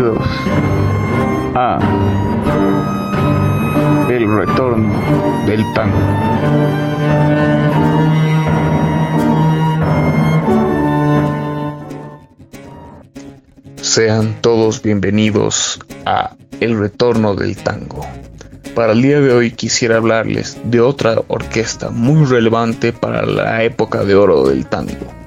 bienvenidos a El Retorno del Tango. Sean todos bienvenidos a El Retorno del Tango. Para el día de hoy quisiera hablarles de otra orquesta muy relevante para la época de oro del tango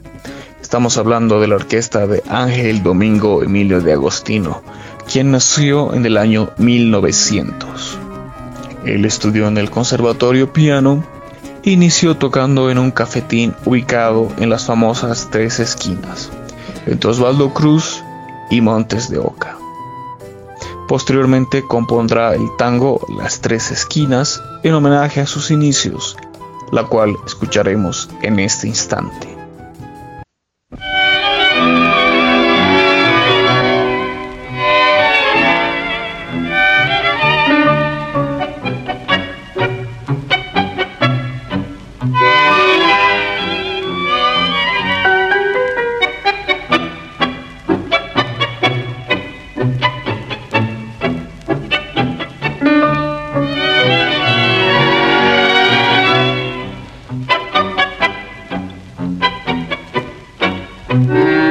Estamos hablando de la orquesta de Ángel Domingo Emilio de Agostino, quien nació en el año 1900. Él estudió en el Conservatorio Piano inició tocando en un cafetín ubicado en las famosas Tres Esquinas, entre Osvaldo Cruz y Montes de Oca. Posteriormente compondrá el tango Las Tres Esquinas en homenaje a sus inicios, la cual escucharemos en este instante. Mm-hmm.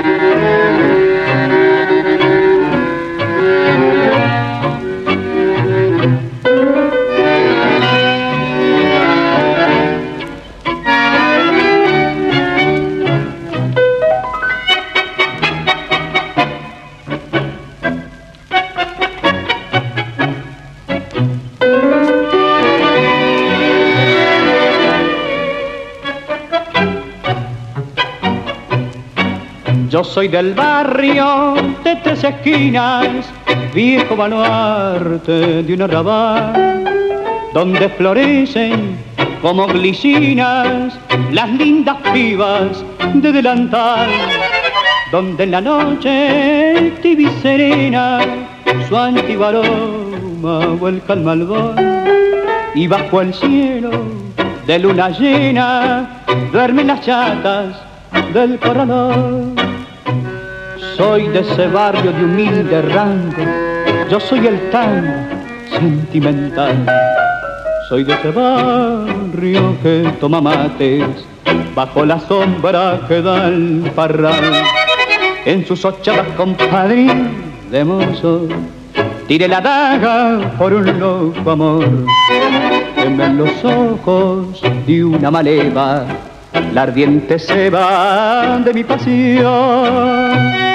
Soy del barrio de tres esquinas, viejo baluarte de un arrabal, donde florecen como glicinas las lindas pibas de delantal, donde en la noche tibia serena su antiguo vuelca al malvón y bajo el cielo de luna llena duermen las chatas del corralón. Soy de ese barrio de humilde rango, yo soy el tan sentimental. Soy de ese barrio que toma mates bajo la sombra que da el parral. En sus ochavas compadrín de mozo, tire la daga por un loco amor. en los ojos de una maleva, la ardiente se va de mi pasión.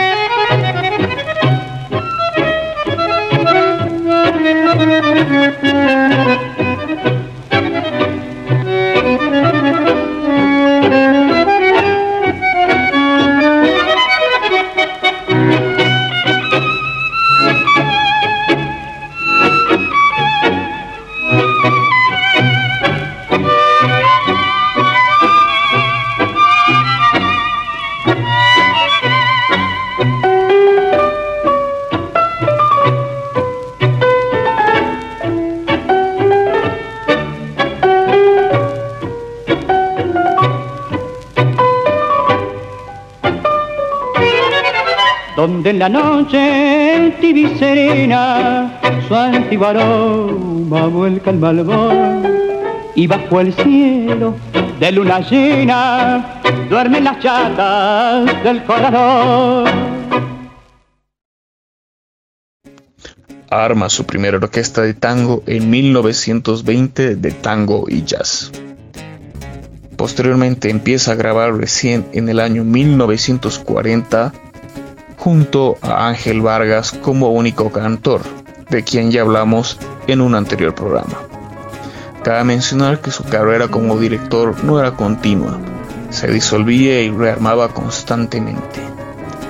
Donde en la noche tibia serena su antiguo aroma vuelca el malvón y bajo el cielo de luna llena duermen las chatas del corredor. Arma su primera orquesta de tango en 1920 de tango y jazz. Posteriormente empieza a grabar recién en el año 1940 junto a Ángel Vargas como único cantor, de quien ya hablamos en un anterior programa. Cabe mencionar que su carrera como director no era continua, se disolvía y rearmaba constantemente.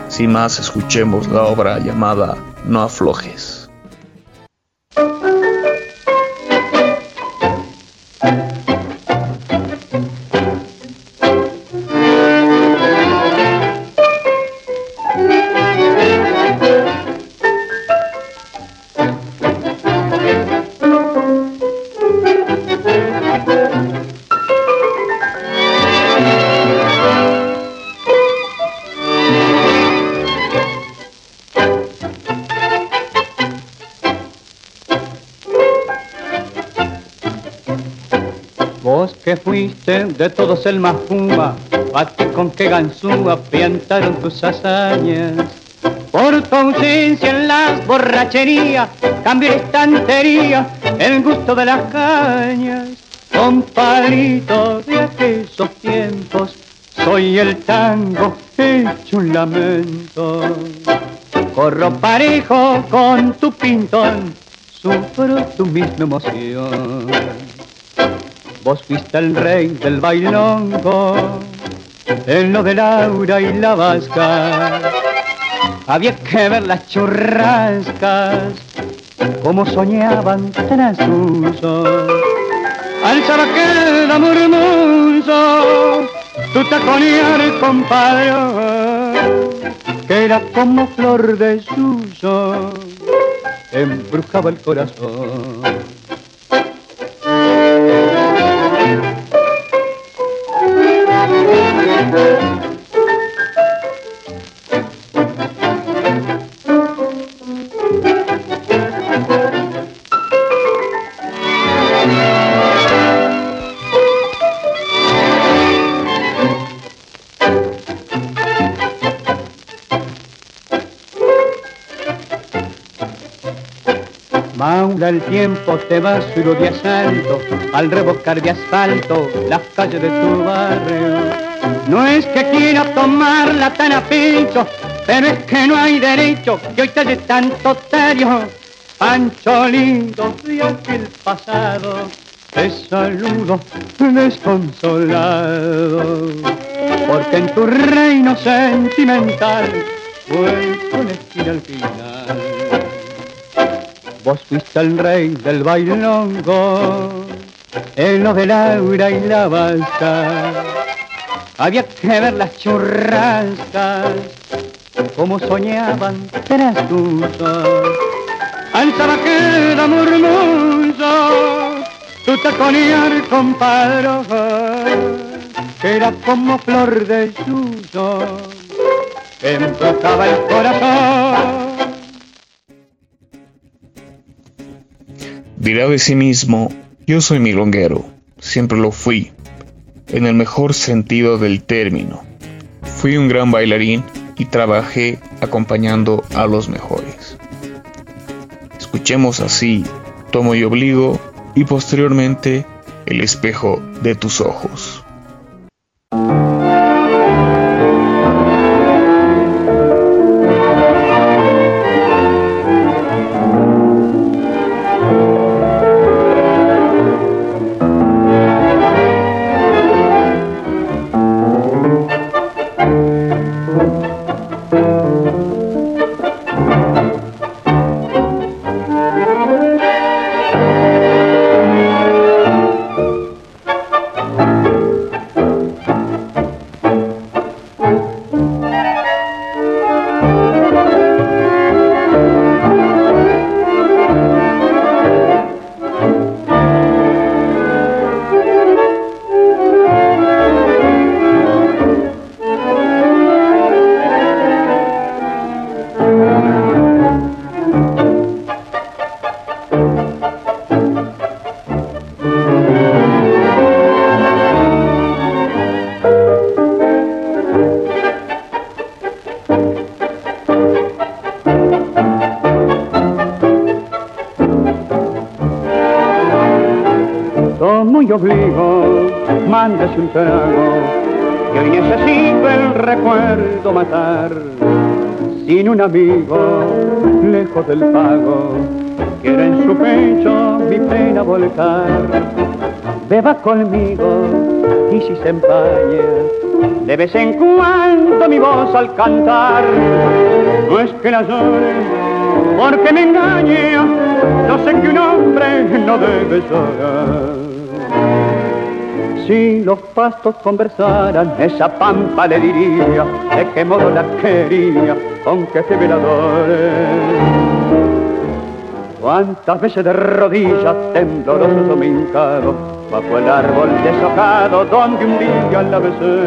Sin más, escuchemos la obra llamada No aflojes. De todos el más fuma, a con qué ganzúa piantaron tus hazañas. Por tu ausencia en las borracherías, cambié estantería el gusto de las cañas. Compadrito de aquellos tiempos, soy el tango hecho un lamento. Corro parejo con tu pintón, sufro tu misma emoción. Vos fuiste el rey del bailongo, en lo de Laura y la vasca. Había que ver las churrascas, como soñaban tras uso. Al sabaqueda murmullo, tu taconear, compadre, que era como flor de suyo, embrujaba el corazón. El tiempo te va su de asalto al reboscar de asfalto las calles de tu barrio. No es que quiera tomarla tan a pero es que no hay derecho que hoy te haya tanto terio. Pancho lindo de aquel pasado, te saludo desconsolado, porque en tu reino sentimental fue con esquina al final. Vos fuiste el rey del bailongo, en lo de Laura y la balsa. Había que ver las churrascas, como soñaban tras tuyo. Alzaba queda murmullo, tu taconear, compadre, que era como flor de suyo, que embrujaba el corazón. Dirá de sí mismo, yo soy milonguero, siempre lo fui, en el mejor sentido del término. Fui un gran bailarín y trabajé acompañando a los mejores. Escuchemos así, Tomo y Obligo y posteriormente El espejo de tus ojos. Muy obligo, mándase un trago, que hoy necesito el recuerdo matar. Sin un amigo, lejos del pago, quiero en su pecho mi pena volcar. Beba conmigo y si se empaña, de vez en cuando mi voz al cantar, no es que la llore porque me engañe, no sé que un hombre no debe llorar. Si los pastos conversaran, esa pampa le diría de qué modo la quería, con qué veladores. Cuántas veces de rodillas, tembloroso domincado, bajo el árbol deshojado donde un día la besé.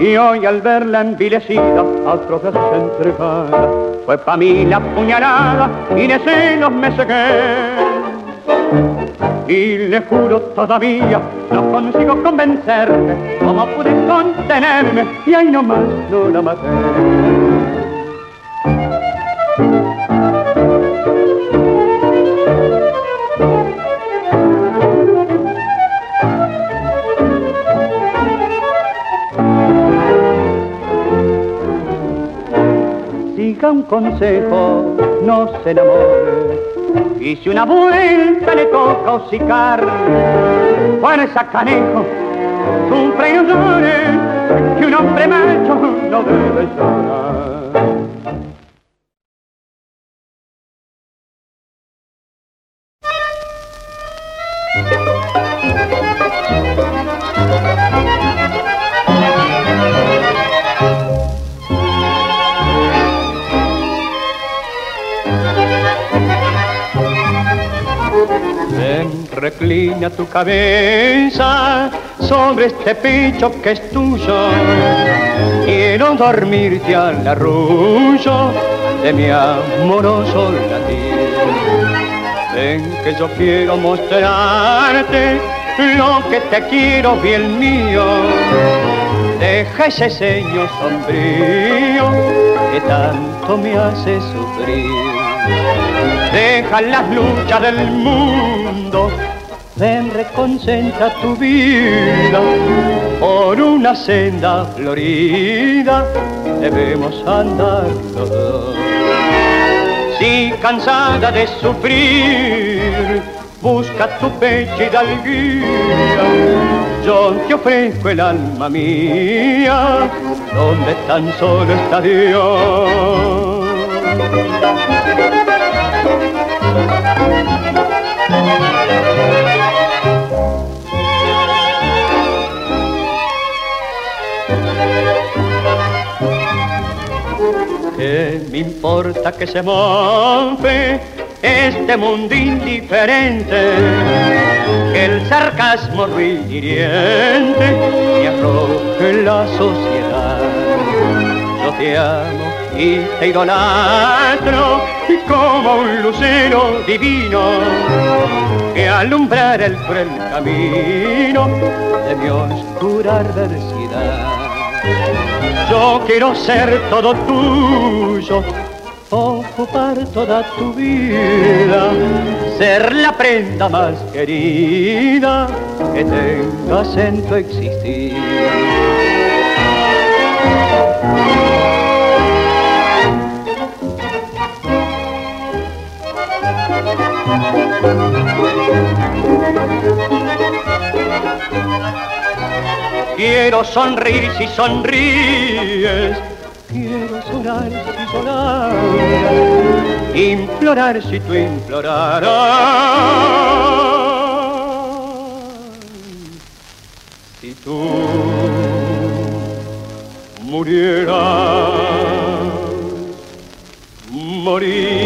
Y hoy al verla envilecida, a otros entregada, fue pa' mí la puñalada y de celos me sequé. Y le juro todavía no consigo convencerte cómo pude contenerme y ahí nomás no la maté. Siga un consejo, no se enamore y si una vuelta le toca hocicar, fuerza canejo, sufre y no que un hombre macho no debe llorar. Reclina tu cabeza sobre este pecho que es tuyo. Quiero dormirte al arrullo de mi amoroso latir. Ven que yo quiero mostrarte lo que te quiero, bien mío. Deja ese ceño sombrío que tanto me hace sufrir. Deja las luchas del mundo ven reconcentra tu vida por una senda florida debemos andar los. Si cansada de sufrir, busca tu pecho y da guía. Yo te ofrezco el alma mía, donde tan solo está Dios. ¿Qué me importa que se mofe este mundo indiferente? Que el sarcasmo ruidiriente y arroje la sociedad. Yo te y te idolatro como un lucero divino que alumbrar el cruel camino de mi oscura adversidad. Yo quiero ser todo tuyo, ocupar toda tu vida, ser la prenda más querida que tengas en tu existir. Quiero sonreír si sonríes, quiero sonar si sonar, implorar si tú implorarás. Si tú murieras, morir.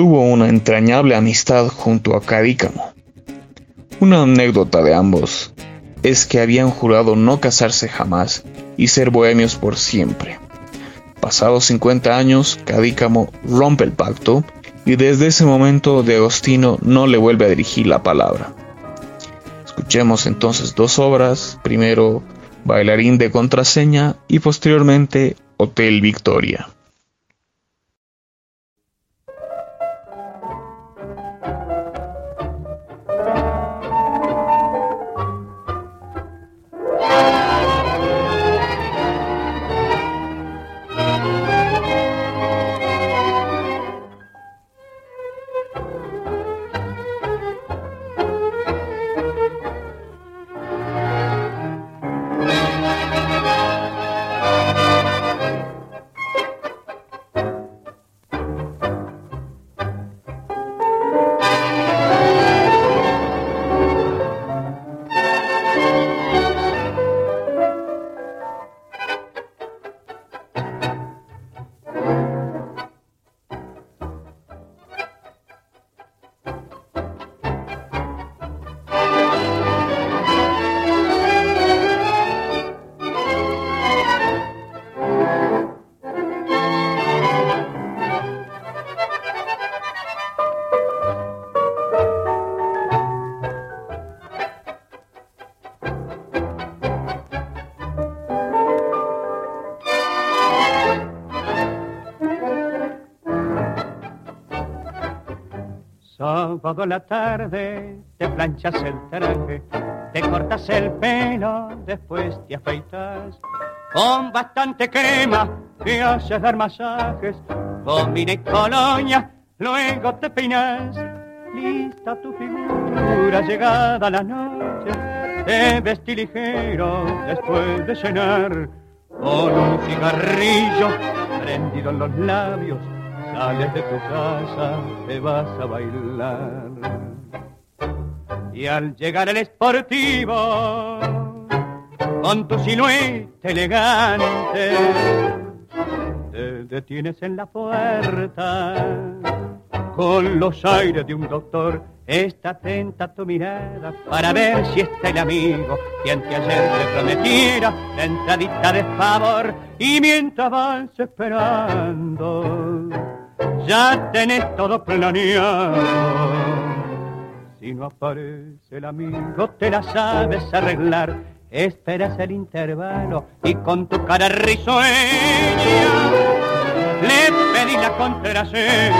Tuvo una entrañable amistad junto a Cadícamo. Una anécdota de ambos es que habían jurado no casarse jamás y ser bohemios por siempre. Pasados 50 años, Cadícamo rompe el pacto y desde ese momento de Agostino no le vuelve a dirigir la palabra. Escuchemos entonces dos obras, primero Bailarín de contraseña y posteriormente Hotel Victoria. Sábado a la tarde te planchas el traje, te cortas el pelo, después te afeitas. Con bastante crema te haces dar masajes, con y colonia, luego te peinas. Lista tu figura llegada la noche, te vestí ligero después de cenar. Con un cigarrillo prendido en los labios, sales de tu casa, te vas a bailar. Y al llegar al esportivo, con tu silueta elegante, te detienes en la puerta, con los aires de un doctor, está atenta tu mirada para ver si está el amigo que ayer te prometiera la entradita de favor y mientras vas esperando ya tenés todo planeado. Si no aparece el amigo, te la sabes arreglar. Esperas el intervalo y con tu cara risueña le pedí la contraseña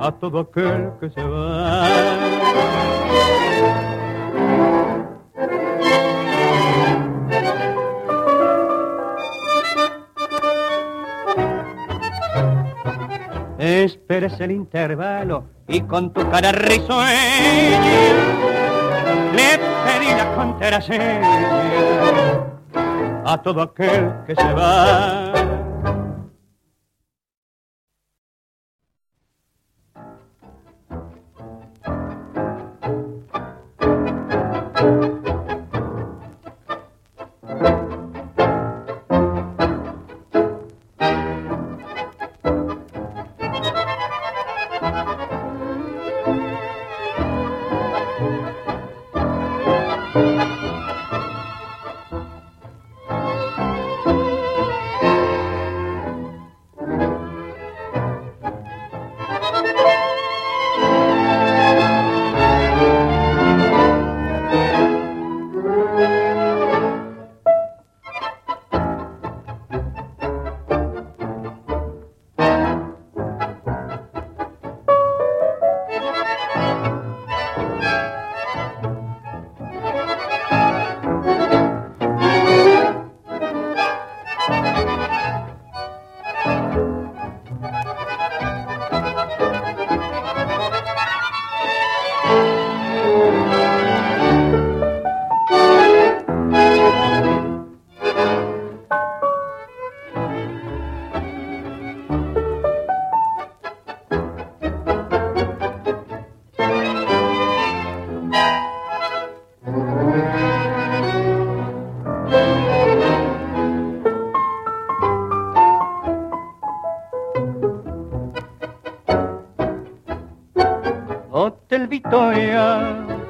a todo aquel que se va. Esperes el intervalo y con tu cara risueña le pedí la contraseña a todo aquel que se va.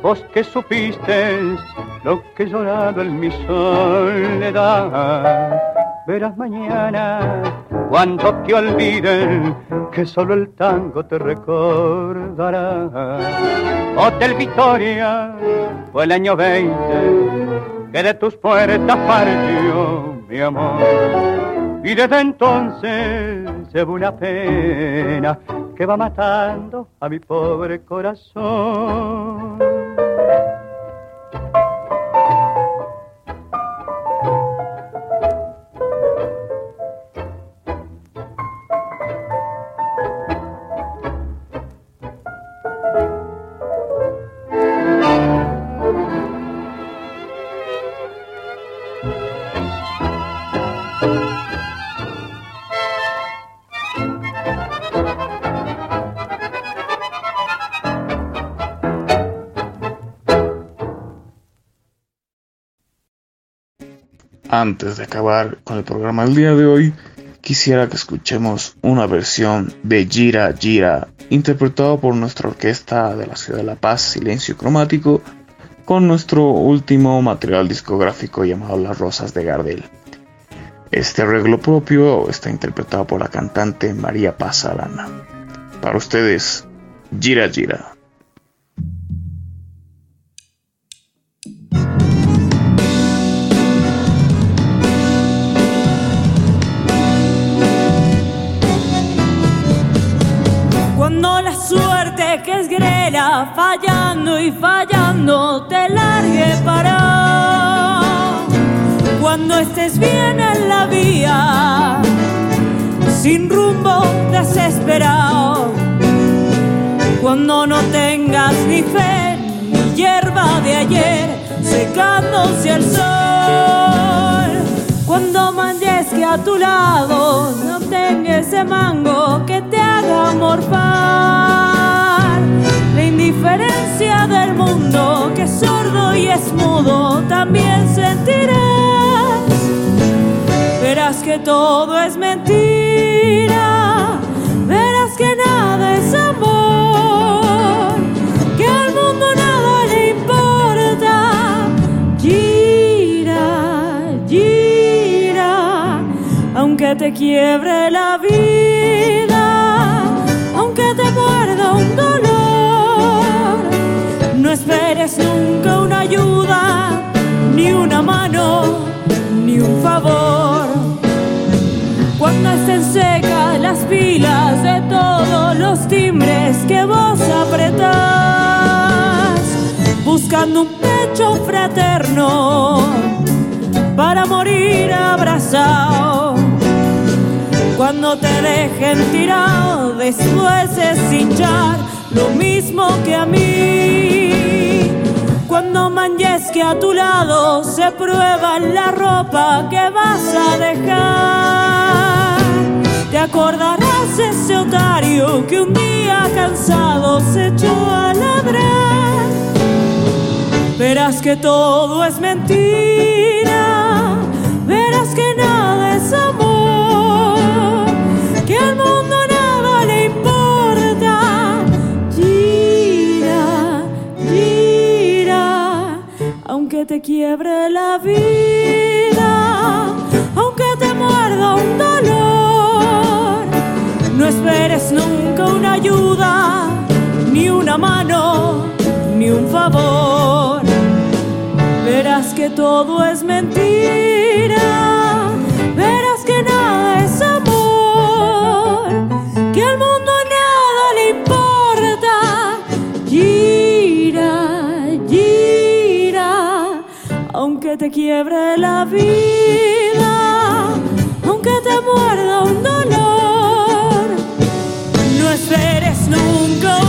Vos que supiste lo que he llorado en mi soledad. Verás mañana cuando te olviden que solo el tango te recordará. Hotel Victoria fue el año 20 que de tus puertas partió mi amor. Y desde entonces se ve una pena que va matando a mi pobre corazón. Antes de acabar con el programa del día de hoy, quisiera que escuchemos una versión de Gira Gira, interpretado por nuestra orquesta de la ciudad de La Paz, Silencio Cromático, con nuestro último material discográfico llamado Las Rosas de Gardel. Este arreglo propio está interpretado por la cantante María Paz Arana. Para ustedes, Gira Gira. Suerte que es grela, fallando y fallando, te largue para. Cuando estés bien en la vía, sin rumbo, desesperado. Cuando no tengas ni fe ni hierba de ayer, secándose el sol. Cuando que a tu lado no tenga ese mango que te haga morfar. Todo es mentira, verás que nada es amor, que al mundo nada le importa. Gira, gira, aunque te quiebre la vida, aunque te muerda un dolor, no esperes nunca una ayuda, ni una mano, ni un favor. Estén secas las pilas de todos los timbres que vos apretás, buscando un pecho fraterno para morir abrazado. Cuando te dejen tirado después es hinchar lo mismo que a mí. Cuando manches que a tu lado se prueba la ropa que vas a dejar. Te acordarás ese otario que un día cansado se echó a ladrar. Verás que todo es mentira, verás que nada es amor, que al mundo nada le importa. Gira, gira, aunque te quiebre la vida, Verás que todo es mentira, verás que nada es amor, que al mundo nada le importa. Gira, gira, aunque te quiebre la vida, aunque te muerda un dolor, no esperes nunca